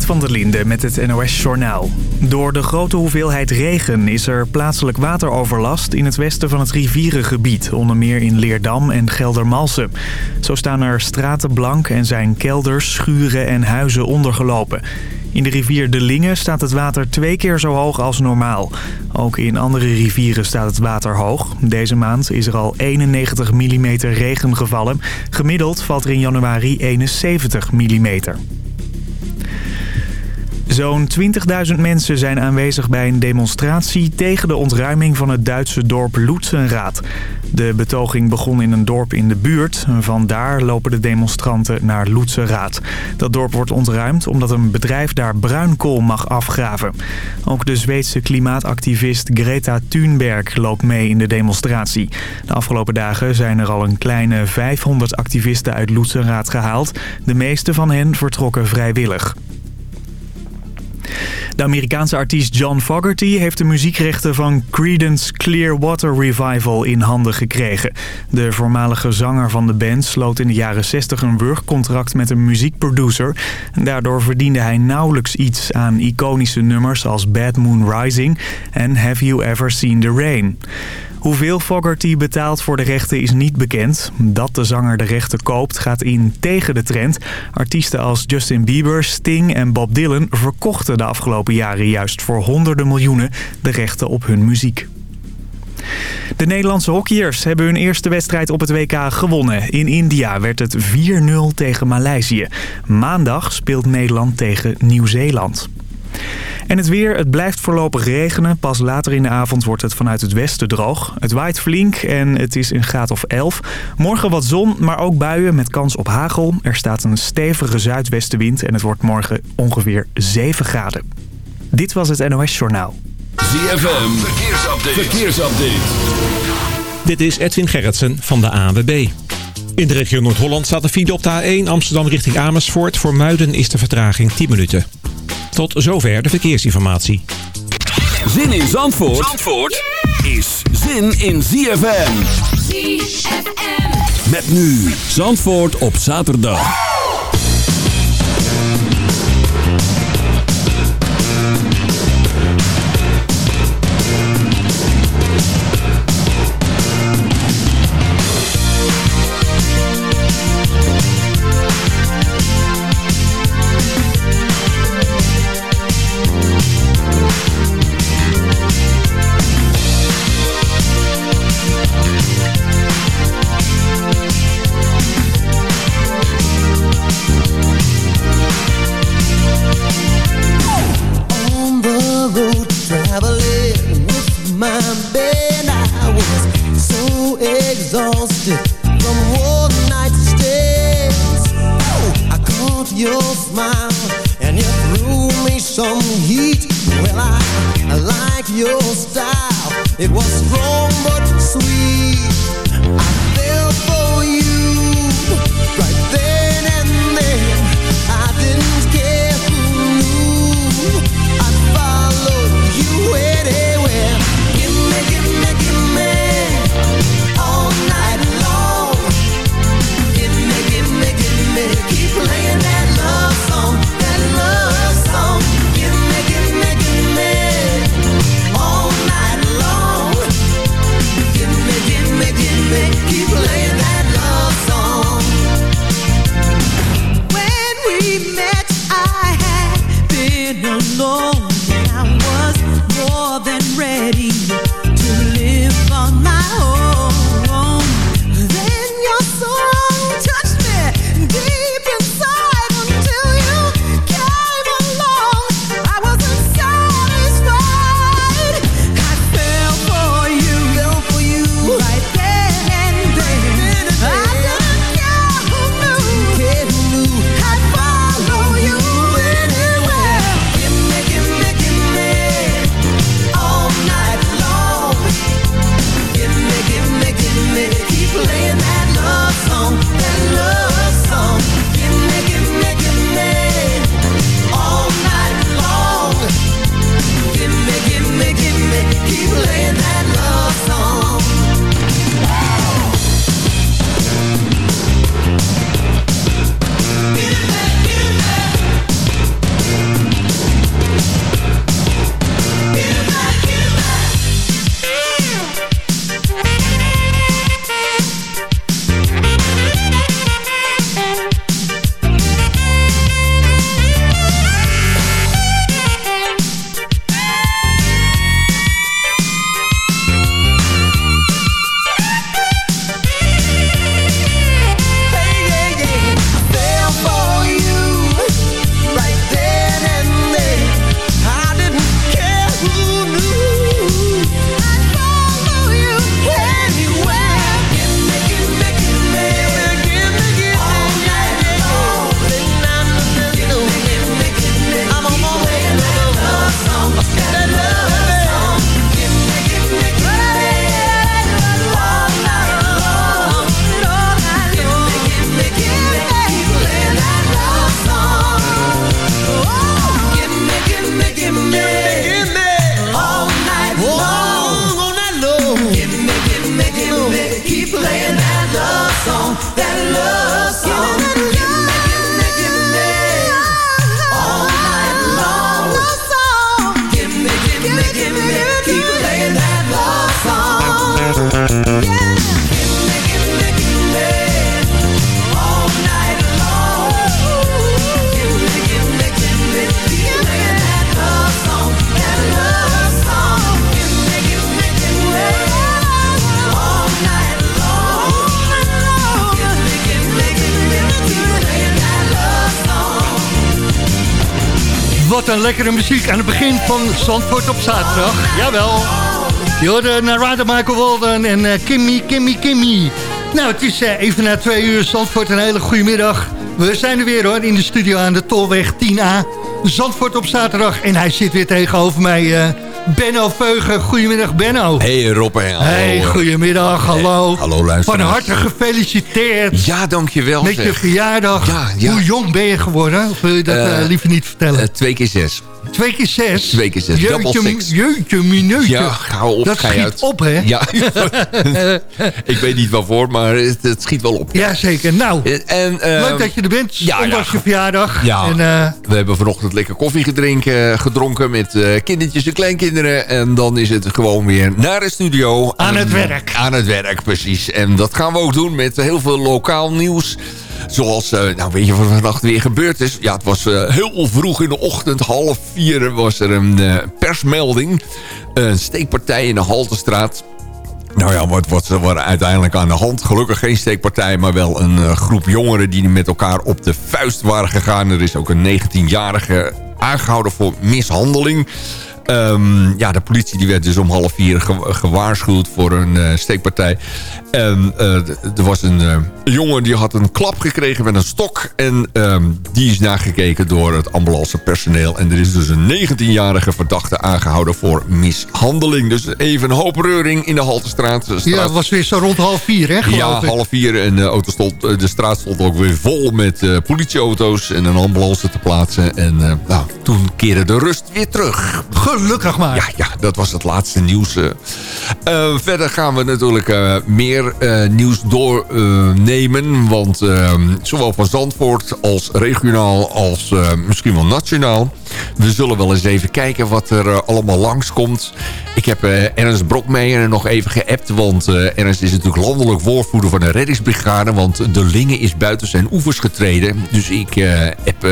Van der Linde met het NOS-journaal. Door de grote hoeveelheid regen is er plaatselijk wateroverlast in het westen van het rivierengebied. Onder meer in Leerdam en Geldermalsen. Zo staan er straten blank en zijn kelders, schuren en huizen ondergelopen. In de rivier De Linge staat het water twee keer zo hoog als normaal. Ook in andere rivieren staat het water hoog. Deze maand is er al 91 mm regen gevallen. Gemiddeld valt er in januari 71 mm. Zo'n 20.000 mensen zijn aanwezig bij een demonstratie tegen de ontruiming van het Duitse dorp Lutzenraad. De betoging begon in een dorp in de buurt. Vandaar lopen de demonstranten naar Lutzenraad. Dat dorp wordt ontruimd omdat een bedrijf daar bruinkool mag afgraven. Ook de Zweedse klimaatactivist Greta Thunberg loopt mee in de demonstratie. De afgelopen dagen zijn er al een kleine 500 activisten uit Lutzenraad gehaald. De meeste van hen vertrokken vrijwillig. De Amerikaanse artiest John Fogerty heeft de muziekrechten van Creedence Clearwater Revival in handen gekregen. De voormalige zanger van de band sloot in de jaren 60 een workcontract met een muziekproducer. Daardoor verdiende hij nauwelijks iets aan iconische nummers als Bad Moon Rising en Have You Ever Seen the Rain. Hoeveel Fogerty betaalt voor de rechten is niet bekend. Dat de zanger de rechten koopt gaat in tegen de trend. Artiesten als Justin Bieber, Sting en Bob Dylan verkochten de afgelopen jaren juist voor honderden miljoenen de rechten op hun muziek. De Nederlandse hockeyers hebben hun eerste wedstrijd op het WK gewonnen. In India werd het 4-0 tegen Maleisië. Maandag speelt Nederland tegen Nieuw-Zeeland. En het weer, het blijft voorlopig regenen. Pas later in de avond wordt het vanuit het westen droog. Het waait flink en het is een graad of 11. Morgen wat zon, maar ook buien met kans op hagel. Er staat een stevige zuidwestenwind en het wordt morgen ongeveer 7 graden. Dit was het NOS Journaal. ZFM, verkeersupdate. verkeersupdate. Dit is Edwin Gerritsen van de ANWB. In de regio Noord-Holland staat de file op de A1 Amsterdam richting Amersfoort. Voor Muiden is de vertraging 10 minuten. Tot zover de verkeersinformatie. Zin in Zandvoort, Zandvoort is zin in ZFM. ZFM. Met nu Zandvoort op zaterdag. from one night. I caught your smile and you threw me some heat. Well, I, I like your style. It was strong but sweet. Lekkere muziek aan het begin van Zandvoort op zaterdag. Jawel. Je hoorde Narada Michael Walden en uh, Kimmy, Kimmy, Kimmy. Nou, het is uh, even na twee uur Zandvoort. Een hele goede middag. We zijn er weer hoor, in de studio aan de Tolweg 10A. Zandvoort op zaterdag. En hij zit weer tegenover mij... Uh, Benno Veugen. Goedemiddag, Benno. Hey Rob en hallo. Hey, goedemiddag, hallo. Hey, hallo luisteraars. Van harte gefeliciteerd. Ja, dankjewel. Met je verjaardag. Ja, ja. Hoe jong ben je geworden? Of wil je dat uh, liever niet vertellen? Uh, twee keer zes. Twee keer zes? Twee keer zes, jeutje, jeutje, minuutje. Ja, hou op, Dat schiet uit. op, hè? Ja, ik weet niet waarvoor, maar het, het schiet wel op. Ja, zeker. Nou, en, uh, leuk dat je er bent. Ja, ondanks ja. je verjaardag. Ja, en, uh, we hebben vanochtend lekker koffie gedrinken, gedronken met uh, kindertjes en kleinkinderen. En dan is het gewoon weer naar de studio. Aan het werk. Aan het werk, precies. En dat gaan we ook doen met heel veel lokaal nieuws. Zoals, uh, nou weet je wat vannacht weer gebeurd is? Ja, het was uh, heel vroeg in de ochtend, half vier, was er een uh, persmelding. Een steekpartij in de Haltestraat. Nou ja, wat, wat was er uiteindelijk aan de hand? Gelukkig geen steekpartij, maar wel een groep jongeren... die met elkaar op de vuist waren gegaan. Er is ook een 19-jarige aangehouden voor mishandeling... Um, ja, de politie die werd dus om half vier ge gewaarschuwd voor een steekpartij. En uh, er was een uh, jongen die had een klap gekregen met een stok. En um, die is nagekeken door het ambulancepersoneel. En er is dus een 19-jarige verdachte aangehouden voor mishandeling. Dus even een hoop reuring in de Haltestraat. Ja, het was weer zo rond half vier, hè? Ja, ik. half vier. En de, auto stond, de straat stond ook weer vol met politieauto's en een ambulance te plaatsen. En nou, toen keerde de rust weer terug. Gelukkig maar. Ja, ja dat was het laatste nieuws. Uh, uh, verder gaan we natuurlijk uh, meer nieuws doornemen. want zowel van Zandvoort als regionaal als misschien wel nationaal. We zullen wel eens even kijken wat er allemaal langskomt. Ik heb Ernst Brokmeijer nog even geappt. Want Ernst is natuurlijk landelijk woordvoerder van de reddingsbrigade. Want de Lingen is buiten zijn oevers getreden. Dus ik heb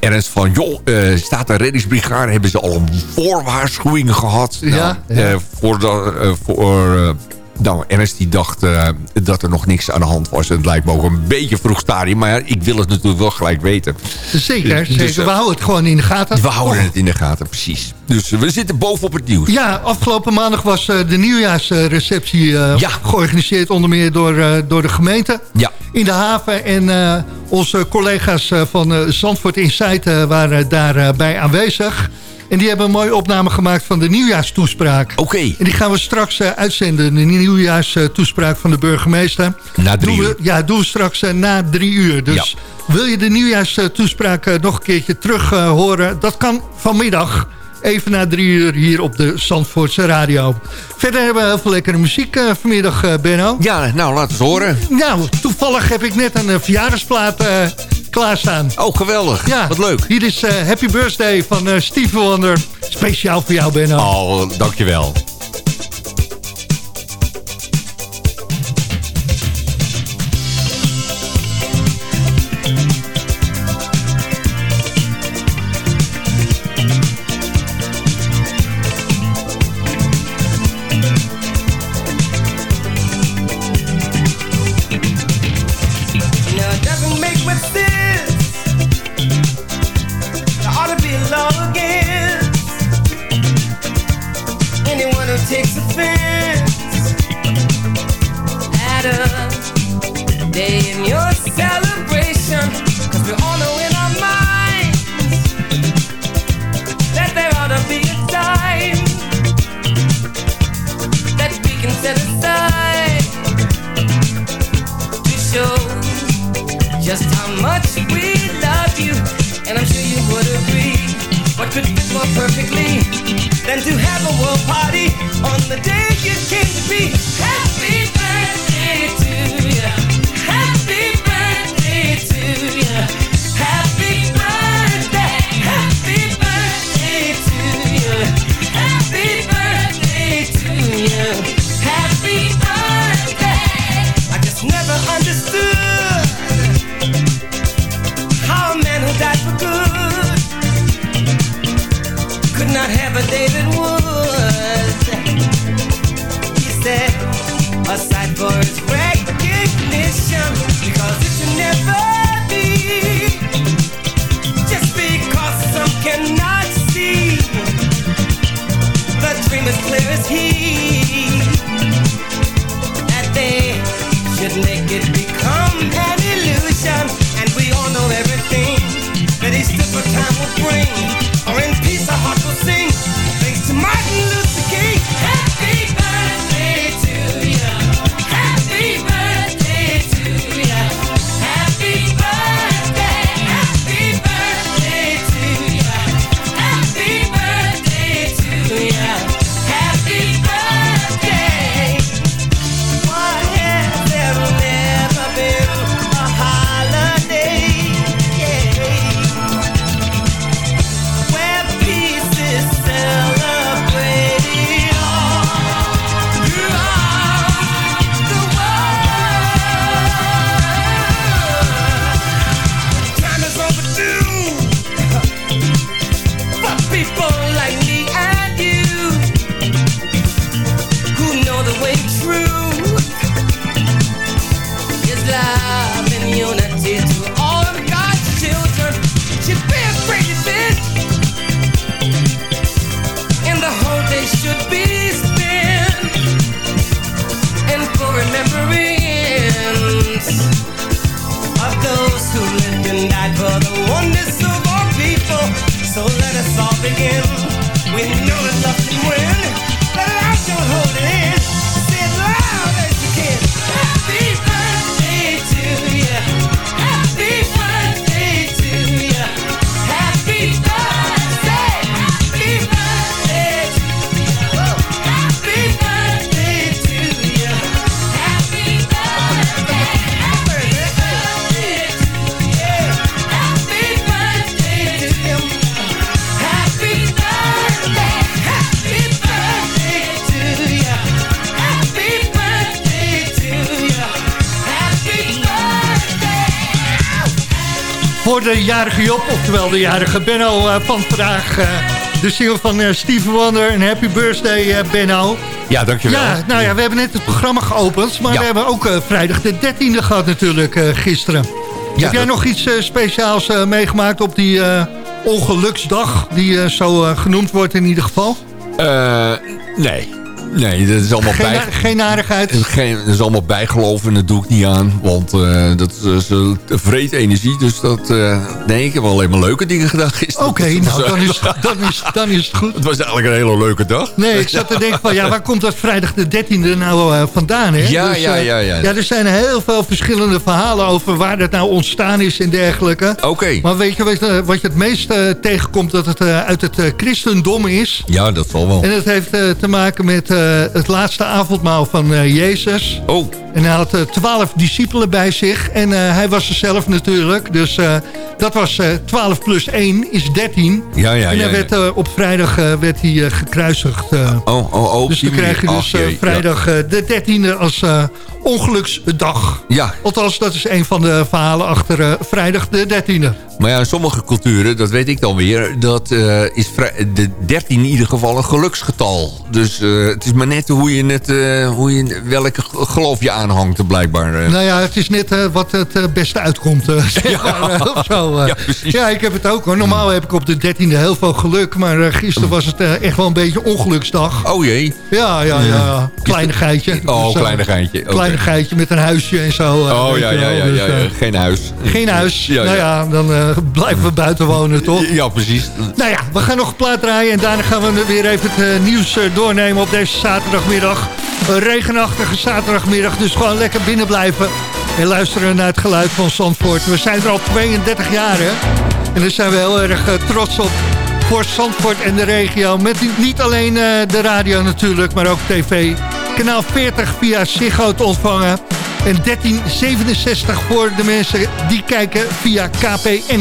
Ernst van... joh, staat de reddingsbrigade... hebben ze al een voorwaarschuwing gehad. Ja, nou, ja. Voor... De, voor nou, Ernst die dacht uh, dat er nog niks aan de hand was. Het lijkt me ook een beetje vroeg stadium. Maar ja, ik wil het natuurlijk wel gelijk weten. Zeker, dus, zeker. Dus, we houden het gewoon in de gaten. We houden oh. het in de gaten, precies. Dus we zitten bovenop het nieuws. Ja, afgelopen maandag was uh, de nieuwjaarsreceptie uh, ja. georganiseerd. Onder meer door, door de gemeente. Ja. In de haven. En onze collega's van Zandvoort Insight waren daarbij aanwezig. En die hebben een mooie opname gemaakt van de nieuwjaarstoespraak. Oké. Okay. En die gaan we straks uh, uitzenden. De nieuwjaarstoespraak van de burgemeester. Na drie doen uur. Ja, doen we straks uh, na drie uur. Dus ja. wil je de nieuwjaarstoespraak uh, nog een keertje terug horen? Dat kan vanmiddag. Even na drie uur hier op de Zandvoortse radio. Verder hebben we heel veel lekkere muziek vanmiddag, Benno. Ja, nou, laten we horen. Nou, toevallig heb ik net een verjaardagsplaat klaarstaan. Oh, geweldig. Ja, Wat leuk. Hier is Happy Birthday van Steve Wonder. Speciaal voor jou, Benno. Oh, dankjewel. De jarige Job, oftewel de jarige Benno eh, van vandaag. eh, de single van eh, Steven Wonder en Happy Birthday Benno. Ja, dankjewel. Ja, nou ja, we hebben net het programma geopend. Maar Ja. we hebben ook vrijdag de 13e gehad natuurlijk gisteren. Ja, Heb jij dat- nog iets speciaals meegemaakt op die ongeluksdag? Die zo genoemd wordt in ieder geval? Eh, nee. Nee, dat is allemaal Geen, bij... geen geen- dat is allemaal bijgeloof en dat doe ik niet aan. Want eh, dat is uh, vreet energie. Dus dat... eh, nee, ik heb alleen maar leuke dingen gedaan gisteren. Oké, nou dan is, dan, is, dan is het goed. Het was eigenlijk een hele leuke dag. Nee, ik zat te denken van, ja, waar komt dat vrijdag de 13e nou eh, vandaan? Hè? Ja, ja, eh, ja, ja. Ja, er zijn heel veel verschillende verhalen over waar dat nou ontstaan is en dergelijke. Oké. Maar weet je wat, wat je het meest tegenkomt? Dat het uit het christendom is. Ja, dat zal wel. En dat heeft te maken met het laatste avondmaal van eh, Jezus. Oh, En hij had eh, twaalf discipelen bij zich. En eh, hij was er zelf natuurlijk. Dus eh, dat was eh 12 plus 1 is 13. ja, ja, en ja. hij ja. werd, eh, op vrijdag werd hij gekruisigd. Oh, oh, oh. dus dan krijg je dus vrijdag de 13e als ongeluksdag. Ja. ja, Althans, dat is een van de verhalen achter vrijdag de 13e. maar ja, in sommige culturen, dat weet ik dan weer... dat is de 13 in ieder geval een geluksgetal. Dus het is maar net hoe je het, eh, hoe je, welke geloof je aanhangt blijkbaar. eh. Nou ja, het is net eh, wat het eh, beste uitkomt. eh, zeg maar, eh, of zo, eh. Ja, ja, ik heb het ook hoor. Normaal heb ik op de 13e heel veel geluk. Maar eh, gisteren was het eh, echt wel een beetje ongeluksdag. Oh jee. Ja, ja, ja. Kleinigheidje. Oh, Dus, eh, kleinigheidje. Oké. Kleinigheidje met een huisje en zo. eh, Oh weet ja, ja, ja, Dus, ja, eh, ja. Geen huis. Geen huis. Ja, nou ja. ja, dan eh, blijven we buiten wonen, toch? Ja, precies. Nou ja, we gaan nog een plaat draaien en daarna gaan we weer even het eh, nieuws eh, doornemen op deze zaterdagmiddag. Een regenachtige zaterdagmiddag, dus gewoon lekker binnen blijven en luisteren naar het geluid van Zandvoort. We zijn er al 32 jaar? En daar zijn we heel erg eh, trots op voor Zandvoort en de regio. Met niet- niet alleen eh, de radio natuurlijk, maar ook tv. Kanaal 40 via Ziggo te ontvangen. En 1367 voor de mensen die kijken via KPN.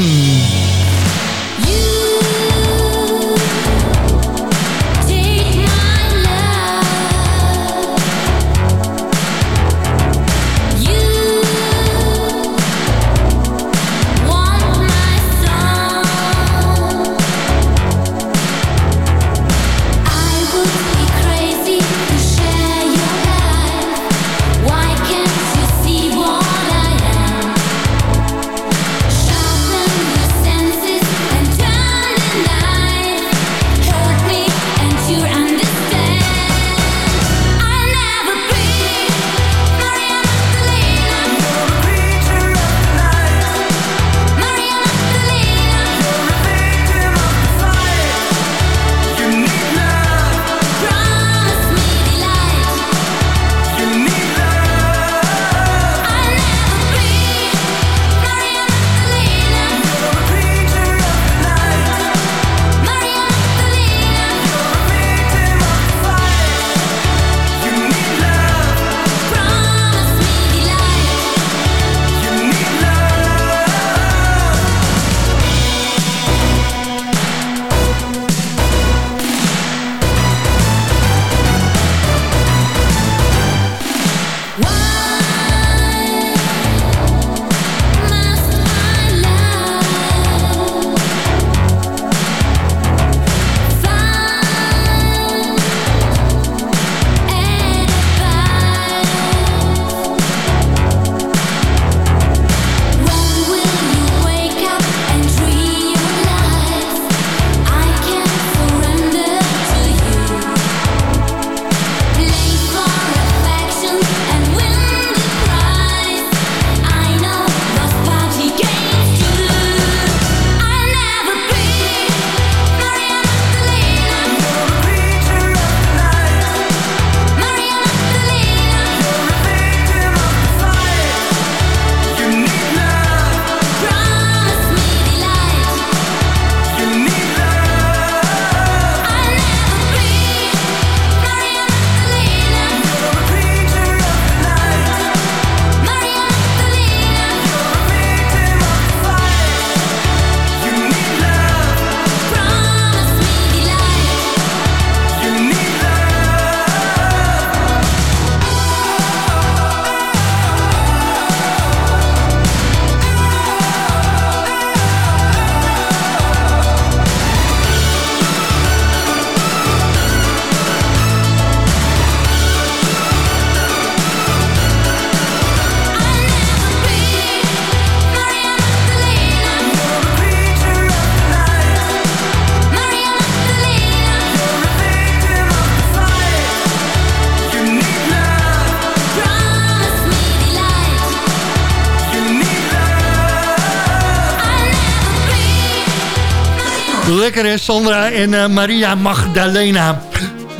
Lekker hè, Sandra en eh, Maria Magdalena.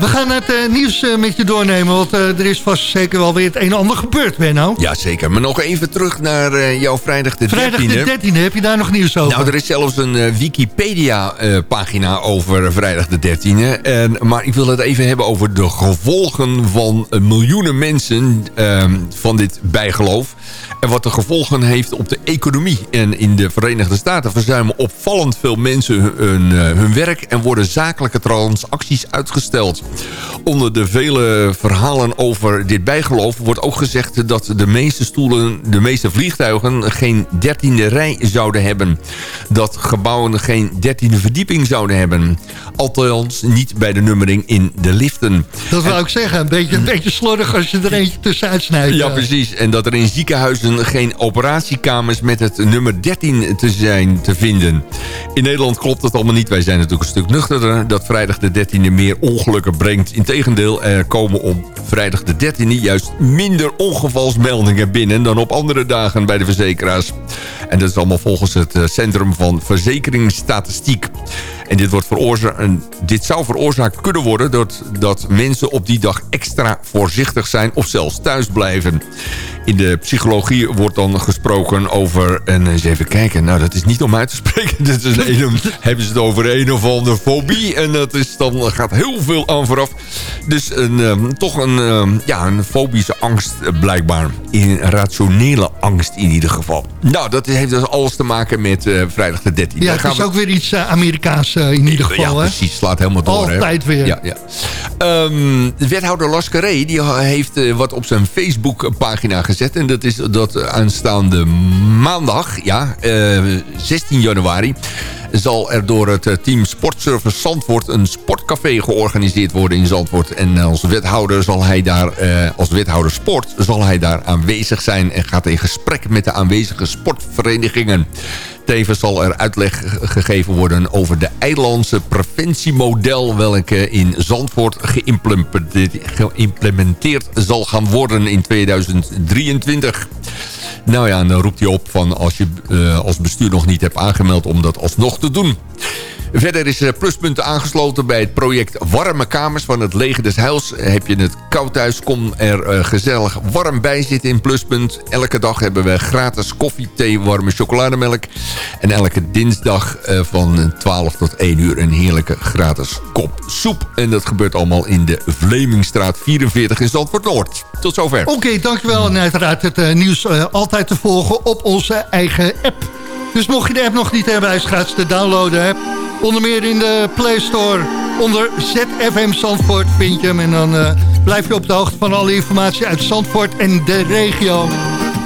We gaan het eh, nieuws eh, met je doornemen, want eh, er is vast zeker wel weer het een en ander gebeurd, Benno. Ja, zeker. Maar nog even terug naar jouw vrijdag de 13e. Vrijdag de 13e, heb je daar nog nieuws over? Nou, er is zelfs een Wikipedia-pagina over vrijdag de 13e. En, maar ik wil het even hebben over de gevolgen van miljoenen mensen ehm, van dit bijgeloof. En wat de gevolgen heeft op de economie. En in de Verenigde Staten verzuimen opvallend veel mensen hun, hun, hun werk... en worden zakelijke transacties uitgesteld. Onder de vele verhalen over dit bijgeloof wordt ook gezegd... dat de meeste stoelen, de meeste vliegtuigen geen dertiende rij zouden hebben. Dat gebouwen geen dertiende verdieping zouden hebben. Althans niet bij de nummering in de liften. Dat wou ik zeggen, een beetje, een beetje slordig als je er eentje tussenuit snijdt. Ja, eh. precies. En dat er in ziekenhuizen geen operatiekamers met het nummer 13 te zijn te vinden. In Nederland klopt dat allemaal niet. Wij zijn natuurlijk een stuk nuchterder. Dat vrijdag de 13e meer ongelukken brengt. Integendeel, er komen op vrijdag de 13e juist minder ongevalsmeldingen binnen... dan op andere dagen bij de verzekeraars. En dat is allemaal volgens het eh, Centrum van Verzekeringsstatistiek. En dit, wordt en dit zou veroorzaakt kunnen worden... Dat, dat mensen op die dag extra voorzichtig zijn of zelfs thuis blijven. In de psychologie wordt dan gesproken over... en eens even kijken, nou dat is niet om uit te spreken... dat is een, hebben ze het over een of andere fobie... en dat is dan, gaat heel veel aan vooraf. Dus een, ehm, toch een, ehm, ja, een fobische angst eh, blijkbaar. Een rationele angst in ieder geval. Nou, dat heeft dus alles te maken met eh, vrijdag de 13e. Ja, het is we- ook weer iets eh, Amerikaans eh, in ieder geval. ja, hè? precies. Slaat helemaal door. hè. Altijd weer. Ja, ja. Ehm, wethouder Lascaré die heeft eh, wat op zijn Facebook-pagina gezet. En dat is dat aanstaande maandag, ja, eh, 16 januari... zal er door het eh, team Sportservice Zandvoort... een sportcafé georganiseerd worden in Zandvoort. En als wethouder, zal hij daar, eh, als wethouder sport zal hij daar aanwezig zijn... en gaat in gesprek met de aanwezige sportverenigingen. Tevens zal er uitleg gegeven worden over de eilandse preventiemodel... welke in Zandvoort geïmplementeerd, zal gaan worden in 2023. Nou ja, en dan roept hij op van als je eh, als bestuur nog niet hebt aangemeld om dat alsnog te doen. Verder is eh, Pluspunt aangesloten bij het project Warme Kamers van het Leger des. Heb je het koud thuis, kom er eh, gezellig warm bij zitten in Pluspunt. Elke dag hebben we gratis koffie, thee, warme chocolademelk. En elke dinsdag eh, van 12 tot 1 uur een heerlijke gratis kop soep. En dat gebeurt allemaal in de Vlemingstraat 44 in Zandvoort Noord. Tot zover. Oké, dankjewel. En uiteraard het nieuws altijd te volgen op onze eigen app. Dus mocht je de app nog niet hebben, hij is te downloaden. Hè. Onder meer in de Play Store. Onder ZFM Zandvoort vind je hem. En dan eh, blijf je op de hoogte van alle informatie uit Zandvoort en de regio.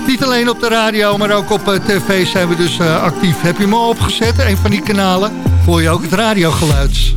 Niet alleen op de radio, maar ook op eh, tv zijn we dus eh, actief. Heb je hem al opgezet, een van die kanalen? Hoor je ook het radiogeluid.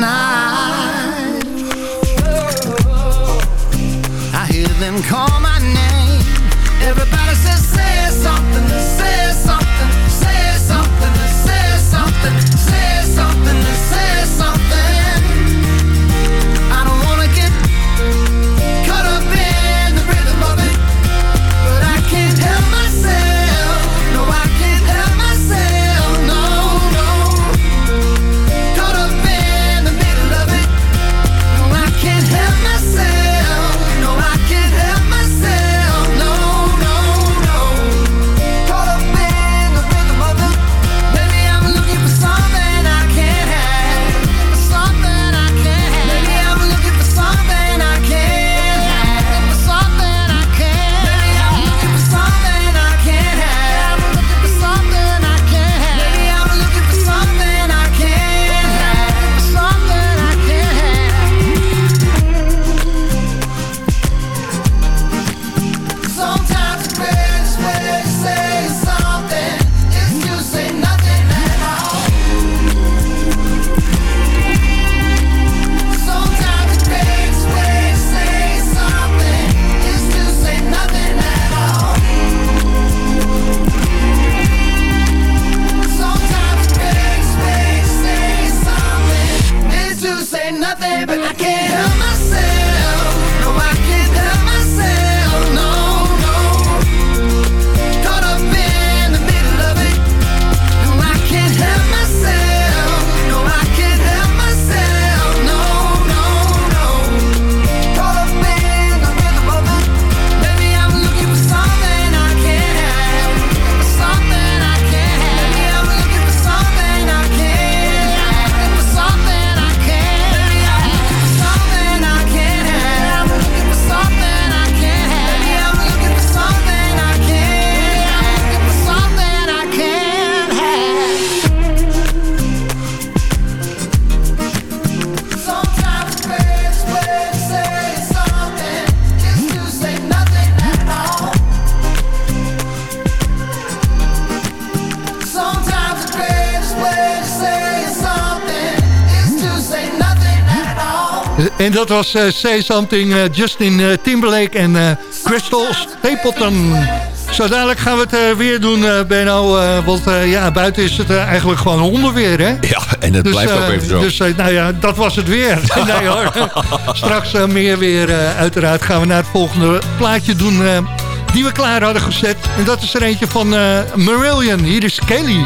night I hear them call my name. Everybody says, say something, say something dat was eh, Say Something, eh, Justin eh, Timberlake en Crystal Stapleton. Zo dadelijk gaan we het weer doen, Benno. want ja, buiten is het eigenlijk gewoon hondenweer, hè? Ja, en het blijft ook even zo. Dus nou ja, dat was het weer. nee hoor. Straks meer weer. uiteraard gaan we naar het volgende plaatje doen... die we klaar hadden gezet. En dat is er eentje van Marillion. Hier is Kelly.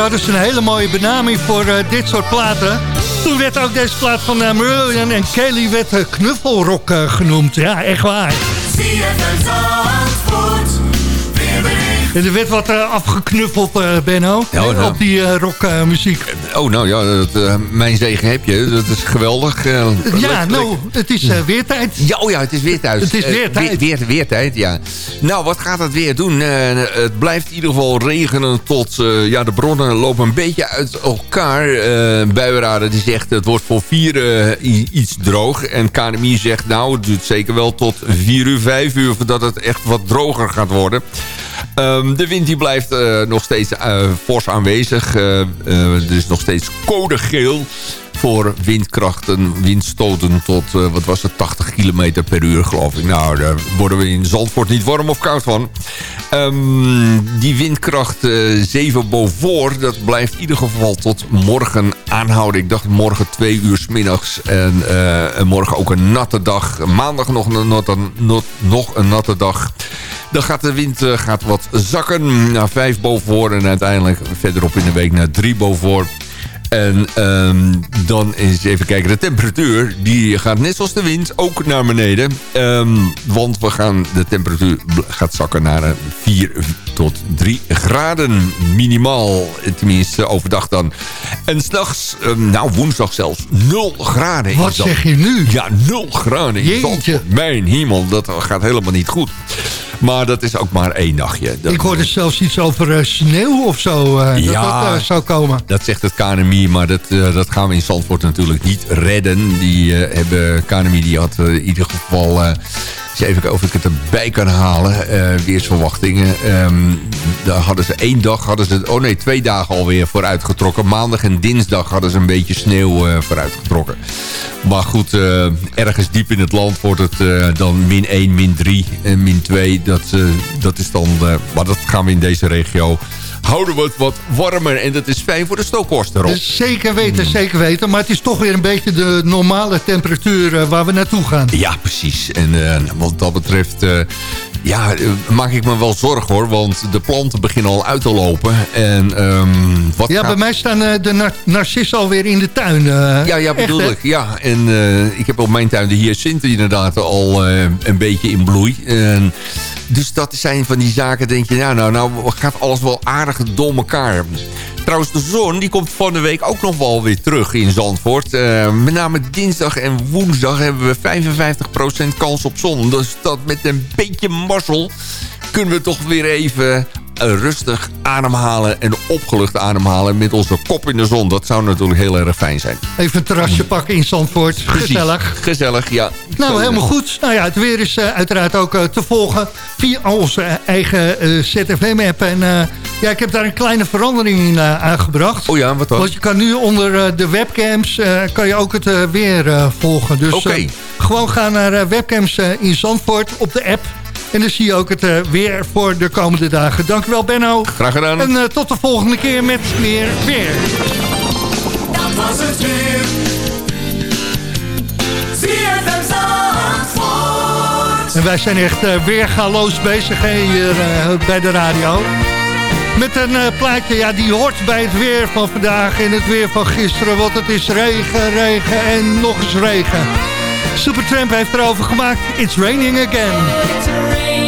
Hadden ze een hele mooie benaming voor eh, dit soort platen. Toen werd ook deze plaat van uh, Marillion en Kelly werd knuffelrock eh, genoemd. Ja, echt waar. En er werd wat afgeknuffeld, Benno, Ja, op die rockmuziek. Oh, nou ja, dat, eh, mijn zegen heb je. Dat is geweldig. eh, ja, nou, het is eh, weer tijd. Ja, oh ja, het is weer thuis. Het is weer tijd. weer, weer, weer tijd, ja. Nou, wat gaat het weer doen? Het blijft in ieder geval regenen tot... ja, de bronnen lopen een beetje uit elkaar. Buienraden die zegt het wordt voor vier iets droog. En KNMI zegt nou, het duurt zeker wel tot vier uur, vijf uur... voordat het echt wat droger gaat worden. Ehm, de wind die blijft eh, nog steeds eh, fors aanwezig. Er is nog steeds code geel voor windkrachten, windstoten tot, wat was het, 80 kilometer per uur geloof ik. Nou, daar worden we in Zandvoort niet warm of koud van. Ehm, die windkracht eh 7 boven, dat blijft in ieder geval tot morgen aanhouden. Ik dacht morgen twee uur 's middags en, en morgen ook een natte dag. Maandag nog een natte, not- nog een natte dag. Dan gaat de wind eh, gaat wat zakken naar 5 boven en uiteindelijk verderop in de week naar 3 boven. En ehm, dan eens even kijken. De temperatuur die gaat net zoals de wind ook naar beneden. Ehm, want we gaan, de temperatuur gaat zakken naar een 4 tot 3 graden minimaal. Tenminste overdag dan. En s'nachts, um, nou woensdag zelfs, 0 graden. Wat zeg je nu? Ja, 0 graden. Jeetje. Mijn hemel, dat gaat helemaal niet goed. Maar dat is ook maar één nachtje. Dat- Ik hoorde zelfs iets over eh, sneeuw of zo. eh, dat Ja. dat eh, zou komen. Dat zegt het KNMI, maar dat, eh, dat gaan we in Zandvoort natuurlijk niet redden. Die eh, hebben, KNMI die had eh, in ieder geval... even kijken of ik het erbij kan halen. weersverwachtingen. Ehm, daar hadden ze één dag, hadden ze, oh nee, twee dagen alweer vooruitgetrokken. Maandag en dinsdag hadden ze een beetje sneeuw vooruitgetrokken. Maar goed, ergens diep in het land wordt het dan min 1, min 3 en min 2. Dat, dat is dan, maar dat gaan we in deze regio houden we het wat warmer. En dat is fijn voor de stookkosten, Rob. Dus zeker weten, zeker weten. Maar het is toch weer een beetje de normale temperatuur eh, waar we naartoe gaan. Ja, precies. En eh, wat dat betreft... eh, ja, maak ik me wel zorgen hoor. Want de planten beginnen al uit te lopen. En ehm, wat Ja, gaat- bij mij staan de nar narcissen alweer in de tuin. Ja, ja, Echt, bedoel hè? ik. Ja, en ik heb op mijn tuin de hyacinten inderdaad al een beetje in bloei. En, dus dat zijn van die zaken, denk je, nou, nou, nou gaat alles wel aardig door elkaar. Trouwens, de zon die komt van de week ook nog wel weer terug in Zandvoort. Eh, met name dinsdag en woensdag hebben we 55% kans op zon. Dus dat met een beetje mazzel kunnen we toch weer even rustig ademhalen en opgelucht ademhalen met onze kop in de zon. Dat zou natuurlijk heel erg fijn zijn. Even een terrasje pakken in Zandvoort. Precies. Gezellig. Gezellig, ja. Nou, Zo, helemaal eh, goed. Nou ja, het weer is eh, uiteraard ook eh, te volgen via onze eigen eh, ZFM-app. En eh, ja, ik heb daar een kleine verandering in eh, aangebracht. Oh ja, wat dan? Want je kan nu onder eh, de webcams eh, kan je ook het eh, weer eh, volgen. Dus Oké. eh, gewoon gaan naar eh, webcams eh, in Zandvoort op de app. En dan zie je ook het eh, weer voor de komende dagen. Dankjewel Benno. Graag gedaan. En eh, tot de volgende keer met meer weer. Dat was het weer. ZFM Zandvoort. En wij zijn echt uh, weergaloos bezig hè, hier uh, bij de radio. Met een uh, plaatje, ja, die hoort bij het weer van vandaag en het weer van gisteren. Want het is regen, regen en nog eens regen. Supertramp heeft erover gemaakt. It's raining again. It's raining again.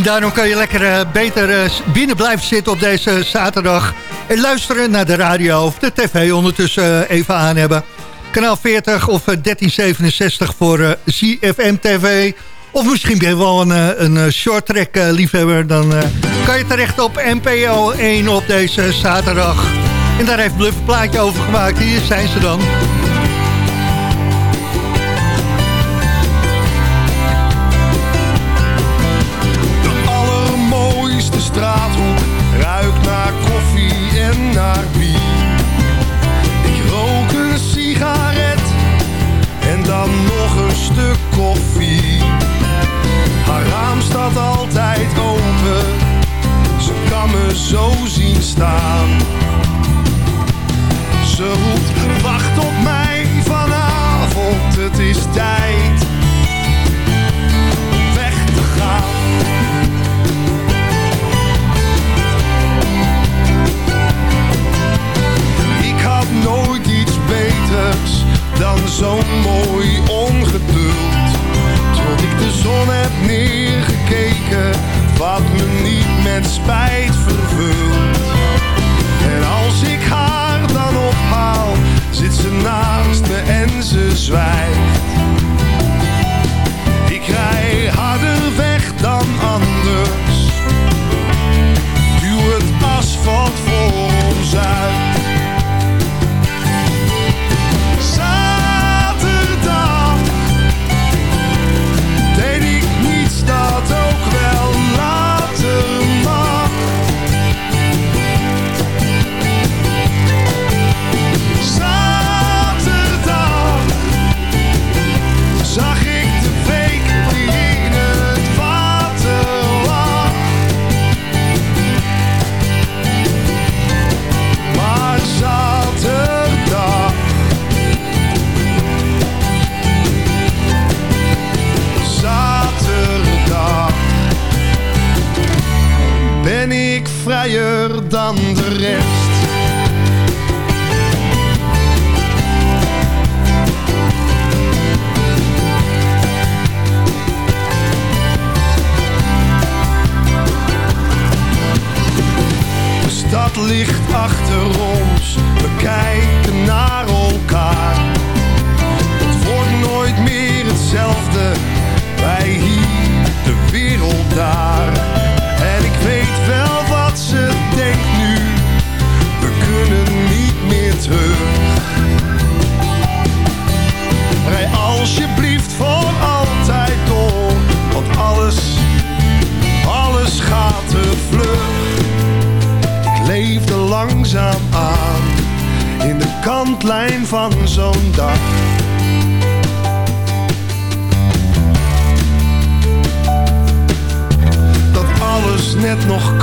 En daarom kan je lekker eh, beter eh, binnen blijven zitten op deze zaterdag. En luisteren naar de radio of de tv ondertussen eh, even aan hebben. Kanaal 40 of eh, 1367 voor eh, ZFM TV. Of misschien ben je wel een, eh, een eh, short track eh, liefhebber. Dan eh, kan je terecht op NPO 1 op deze zaterdag. En daar heeft Bluff een plaatje over gemaakt. Hier zijn ze dan. Koffie. Haar raam staat altijd open, ze kan me zo zien staan. Ze roept, van zo'n dag. Dat alles net nog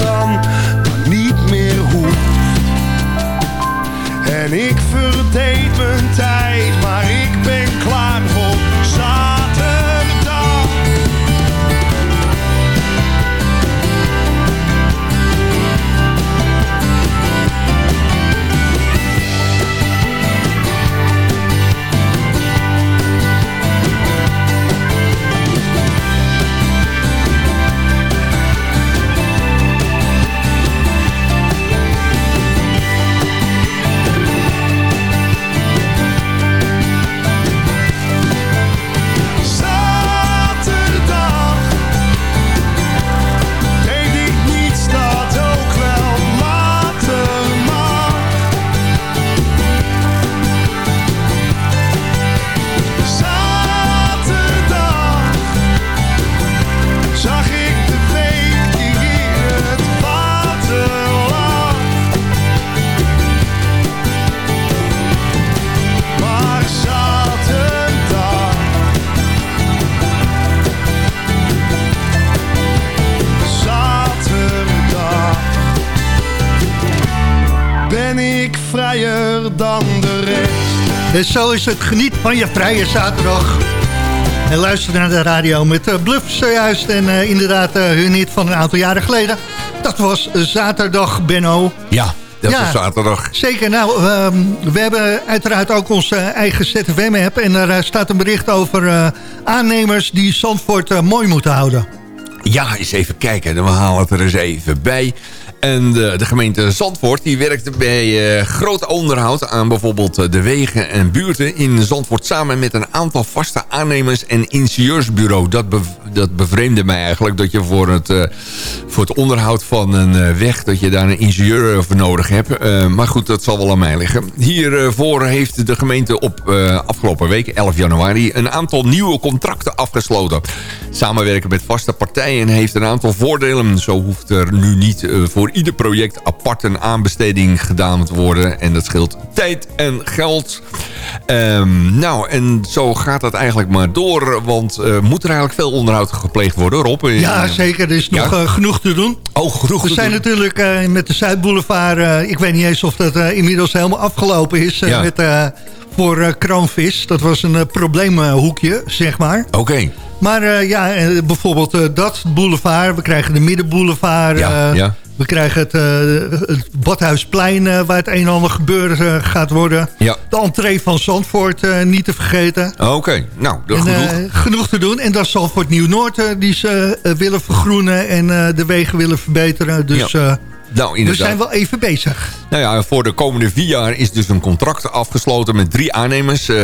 zo is het geniet van je vrije zaterdag. En luister naar de radio met eh, Bluff zojuist. En eh, inderdaad eh, hun hit van een aantal jaren geleden. Dat was zaterdag, Benno. Ja, dat Ja. is zaterdag. Zeker. Nou, ehm, we hebben uiteraard ook onze eigen ZFM-app. En daar staat een bericht over aannemers die Zandvoort mooi moeten houden. Ja, eens even kijken. Dan halen het er eens even bij. En de, gemeente Zandvoort die werkte bij uh, groot onderhoud aan bijvoorbeeld uh, de wegen en buurten in Zandvoort samen met een aantal vaste aannemers en ingenieursbureau. Dat, dat bevreemde mij eigenlijk dat je voor het, uh, voor het onderhoud van een weg dat je daar een ingenieur voor nodig hebt. maar goed, dat zal wel aan mij liggen. Hiervoor heeft de gemeente op afgelopen week, 11 januari, een aantal nieuwe contracten afgesloten. Samenwerken met vaste partijen heeft een aantal voordelen. Zo hoeft er nu niet voor voor ieder project apart een aanbesteding gedaan te worden. En dat scheelt tijd en geld. Um, nou, en zo gaat dat eigenlijk maar door. Want uh, moet er eigenlijk veel onderhoud gepleegd worden, Rob? Ja, zeker. Er is nog uh, genoeg te doen. Oh, genoeg We zijn doen. natuurlijk uh, met de Zuidboulevard... ik weet niet eens of dat inmiddels helemaal afgelopen is... Ja. met, voor kroonvis. Dat was een probleemhoekje, zeg maar. Oké. Okay. Maar ja, bijvoorbeeld dat boulevard. We krijgen de middenboulevard. Ja, ja. We krijgen het, uh, het Badhuisplein uh, waar het een en ander gebeuren uh, gaat worden. Ja. De entree van Zandvoort niet te vergeten. Oké, okay. nou, en, genoeg. genoeg te doen. En dat is Zandvoort Nieuw-Noord die ze willen vergroenen en de wegen willen verbeteren. Dus... Ja. Nou, we zijn wel even bezig. Nou ja, voor de komende vier jaar is dus een contract afgesloten met drie aannemers. Uh,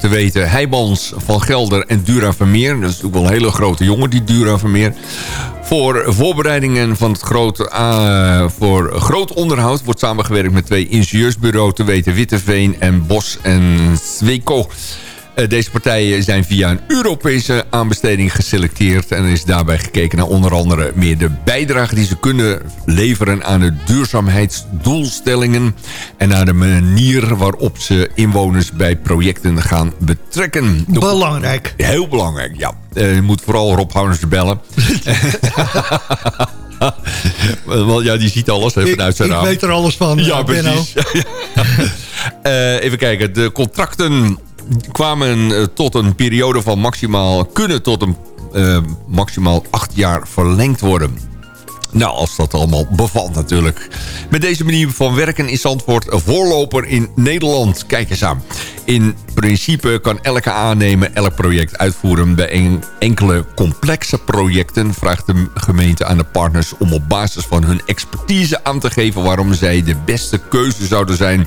te weten Heijmans, Van Gelder en Dura Vermeer. Dat is natuurlijk wel een hele grote jongen, die Dura Vermeer. Voor voorbereidingen van het groot, uh, voor groot onderhoud wordt samengewerkt met twee ingenieursbureaus. Te weten Witteveen en Bos en Zweco. Uh, deze partijen zijn via een Europese aanbesteding geselecteerd... en is daarbij gekeken naar onder andere meer de bijdrage die ze kunnen leveren... aan de duurzaamheidsdoelstellingen... en naar de manier waarop ze inwoners bij projecten gaan betrekken. Belangrijk. Heel belangrijk, ja. Uh, je moet vooral Rob Houders bellen. Want ja, die ziet alles hè, vanuit zijn ik, raam. Ik weet er alles van, Ja, Benno. precies. uh, even kijken, de contracten kwamen uh, tot een periode van maximaal... kunnen tot een uh, maximaal acht jaar verlengd worden. Nou, als dat allemaal bevalt natuurlijk. Met deze manier van werken is Zandvoort voorloper in Nederland. Kijk eens aan. In principe kan elke aannemer elk project uitvoeren. Bij en enkele complexe projecten vraagt de gemeente aan de partners... om op basis van hun expertise aan te geven... waarom zij de beste keuze zouden zijn.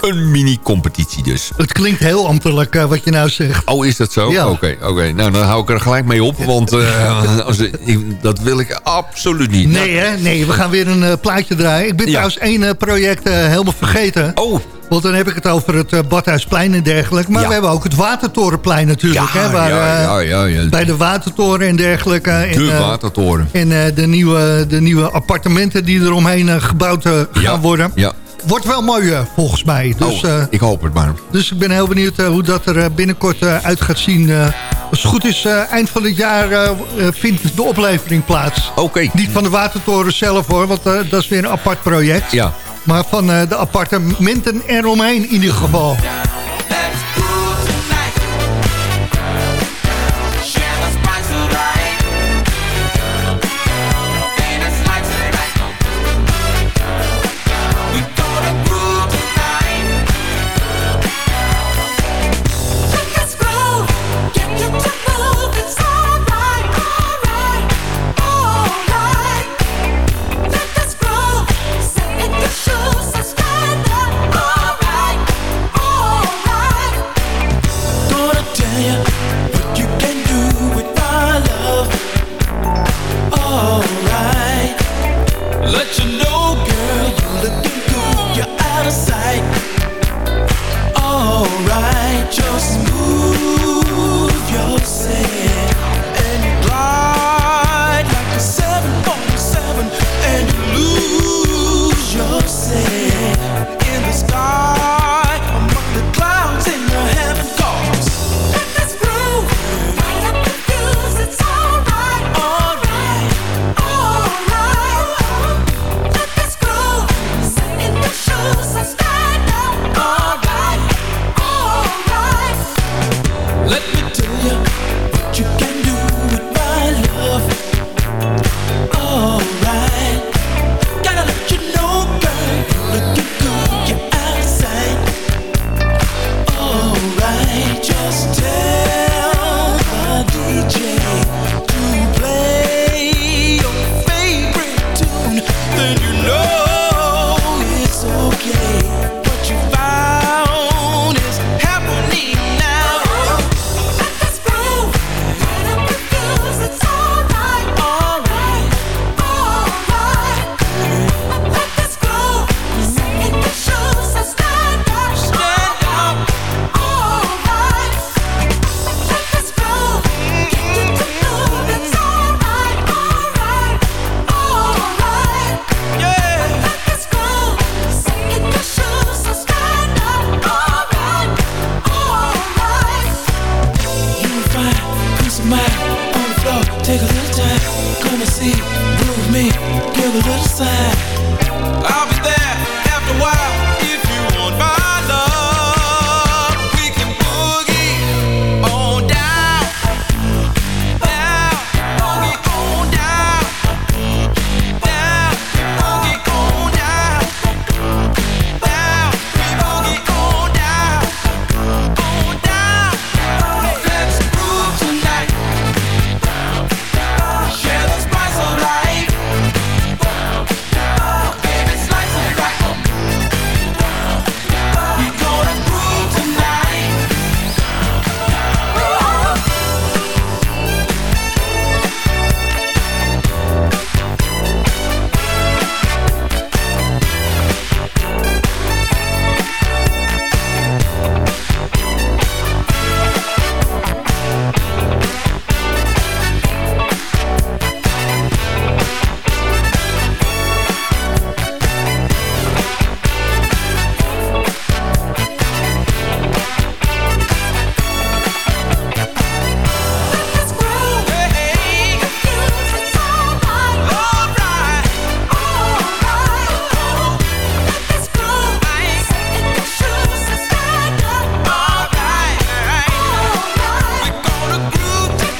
Een mini-competitie dus. Het klinkt heel ambtelijk uh, wat je nou zegt. Oh, is dat zo? Oké, Ja. oké. Okay, Nou, dan hou ik er gelijk mee op. Want uh, als, ik, dat wil ik absoluut niet. Nee, hè? Nee, we gaan weer een uh, plaatje draaien. Ik ben Ja. trouwens één project helemaal vergeten. Oh, Want dan heb ik het over het Badhuisplein en dergelijke. Maar Ja. we hebben ook het Watertorenplein natuurlijk. ja, hè, waar, ja, eh, ja. Bij de Watertoren en dergelijke. En, De eh, watertoren. en eh, de, nieuwe, de nieuwe appartementen die eromheen gebouwd gaan Ja, worden. Ja. Wordt wel mooi uh, volgens mij. Dus, oh, uh, ik hoop het maar. dus ik ben heel benieuwd uh, hoe dat er binnenkort uit gaat zien. Als het goed is, eind van dit jaar vindt de oplevering plaats. Oké. Niet van de Watertoren zelf hoor, want dat is weer een apart project. Ja. Maar van de appartementen eromheen in ieder geval.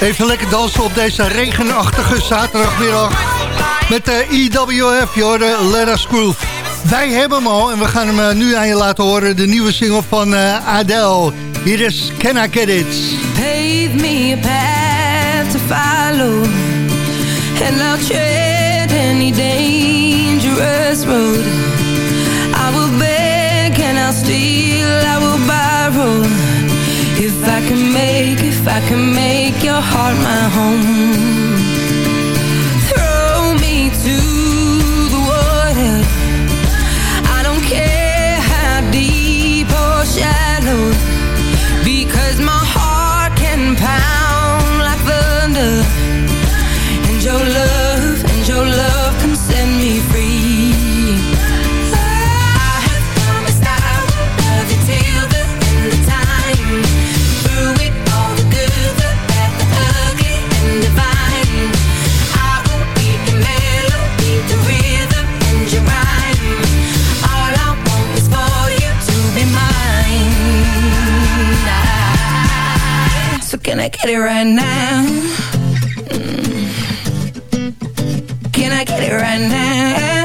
Even lekker dansen op deze regenachtige zaterdagmiddag. Met eh, de EWF, je hoorde Letter Wij hebben hem al en we gaan hem eh, nu aan je laten horen. De nieuwe single van eh, Adele. Hier is Can I Get It. Pave me a path to follow. And I'll tread any dangerous road. I will beg and I'll steal, I will buy borrow. If I can make, if I can make your heart my home. get it right now? Mm. Can I get it right now?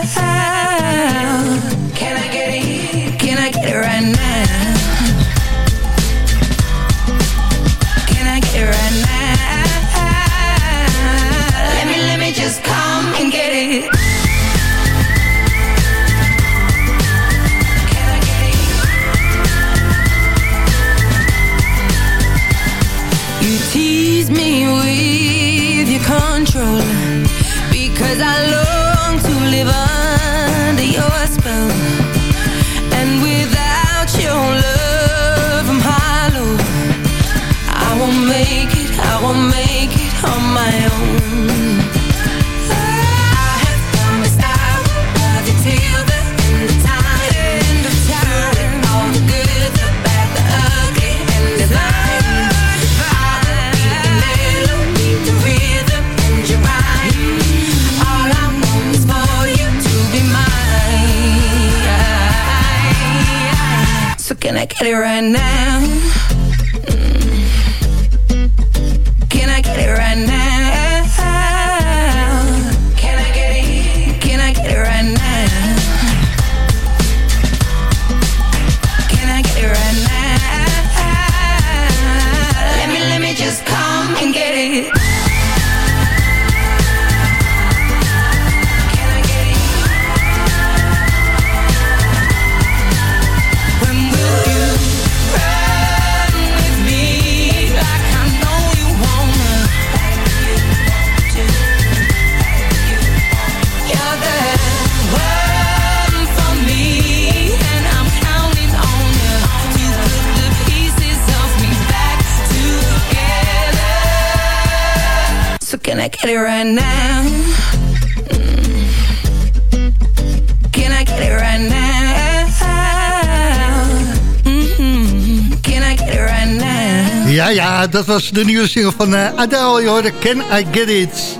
Dat was de nieuwe single van eh, Adele. Je hoorde Can I Get It?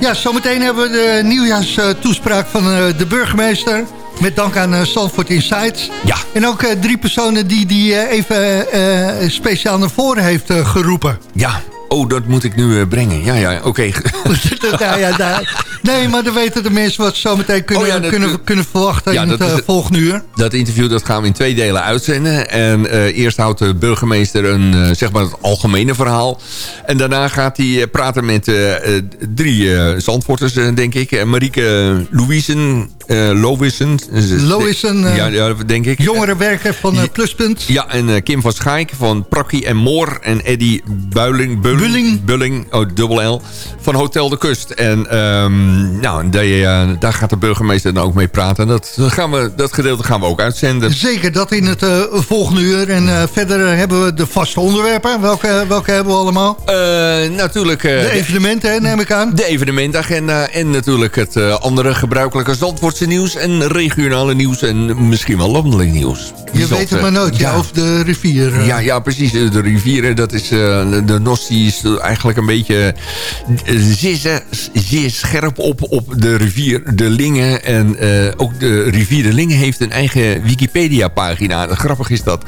Ja, zometeen hebben we de nieuwjaarstoespraak van eh, de burgemeester. Met dank aan uh, Stanford Insights. Ja. En ook eh, drie personen die die eh, even eh, speciaal naar voren heeft eh, geroepen. Ja, oh, dat moet ik nu eh, brengen. Ja, ja, oké. ja, ja, daar- nee, maar dan weten de mensen wat ze zometeen kunnen, Oh ja, dat- kunnen, kunnen verwachten Ja, in het het- volgende uur. Dat interview dat gaan we in twee delen uitzenden. En eh, eerst houdt de burgemeester een, eh, zeg maar het algemene verhaal. En daarna gaat hij praten met drie zandvoorters, denk ik. Marieke Louisen, eh Lowissen. Lowissen, ja, ja, denk ik. Jongerenwerker van Pluspunt. Ja, en Kim van Schaik van Prakkie en Moor. En Eddie Builing, Bulling, Bulling. Bulling oh, dubbel L, van Hotel de Kust. En ehm, nou, die, eh, daar gaat de burgemeester dan ook mee praten. Dat, gaan we, dat gedeelte gaan we ook uitzenden. Zeker, dat in het eh, volgende uur. En eh, verder hebben we de vaste onderwerpen. Welke, welke hebben we allemaal? Natuurlijk De evenementen, hè, neem ik aan. de evenementagenda en natuurlijk het andere gebruikelijke Zandvoortse nieuws en regionale nieuws en misschien wel landelijk nieuws. Je weet het maar nooit, ja, over de rivier. eh. Ja, ja, precies. De rivieren, dat is, eh, de NOS die is eigenlijk een beetje eh, zeer, zeer scherp op, op de rivier de Lingen. En ook de rivier de Lingen heeft een eigen Wikipedia-pagina. Grappig is dat.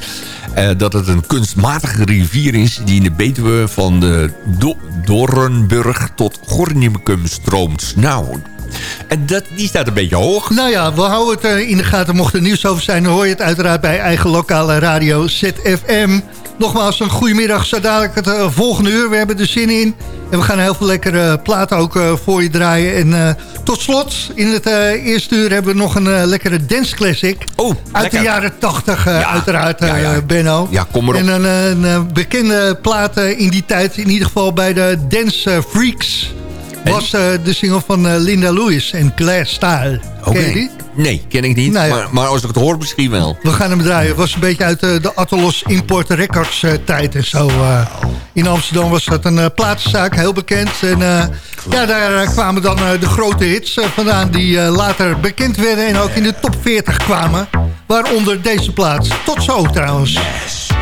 dat het een kunstmatige rivier is die in de Betuwe van de Do tot Gornicum stroomt. Nou, en dat, die staat een beetje hoog. Nou ja, we houden het eh, in de gaten. Mocht er nieuws over zijn, dan hoor je het uiteraard bij eigen lokale radio ZFM. Nogmaals, een goedemiddag. Zo dadelijk het eh, volgende uur. We hebben er zin in. En we gaan heel veel lekkere platen ook eh, voor je draaien. En eh, tot slot, in het eh, eerste uur hebben we nog een eh, lekkere dance classic. Oh, Uit lekker. de jaren 80 Ja, uiteraard, eh, ja, ja. Benno. Ja, kom maar op. En een, eh, een, eh, bekende plaat eh, in die tijd, in ieder geval bij de Dance eh, Freaks... was eh, de single van eh, Linda Lewis en Claire. Oké. Ken je die? Nee, ken ik niet. Nou ja. maar, maar als ik het hoor, misschien wel. We gaan hem draaien. Het was een beetje uit eh, de Atlas Import Records eh, tijd en zo. eh. in Amsterdam was dat een uh, platenzaak, heel bekend. En eh, ja, daar kwamen dan de grote hits vandaan die eh, later bekend werden en ook in de top 40 kwamen. Waaronder deze plaats. Tot zo trouwens. Standing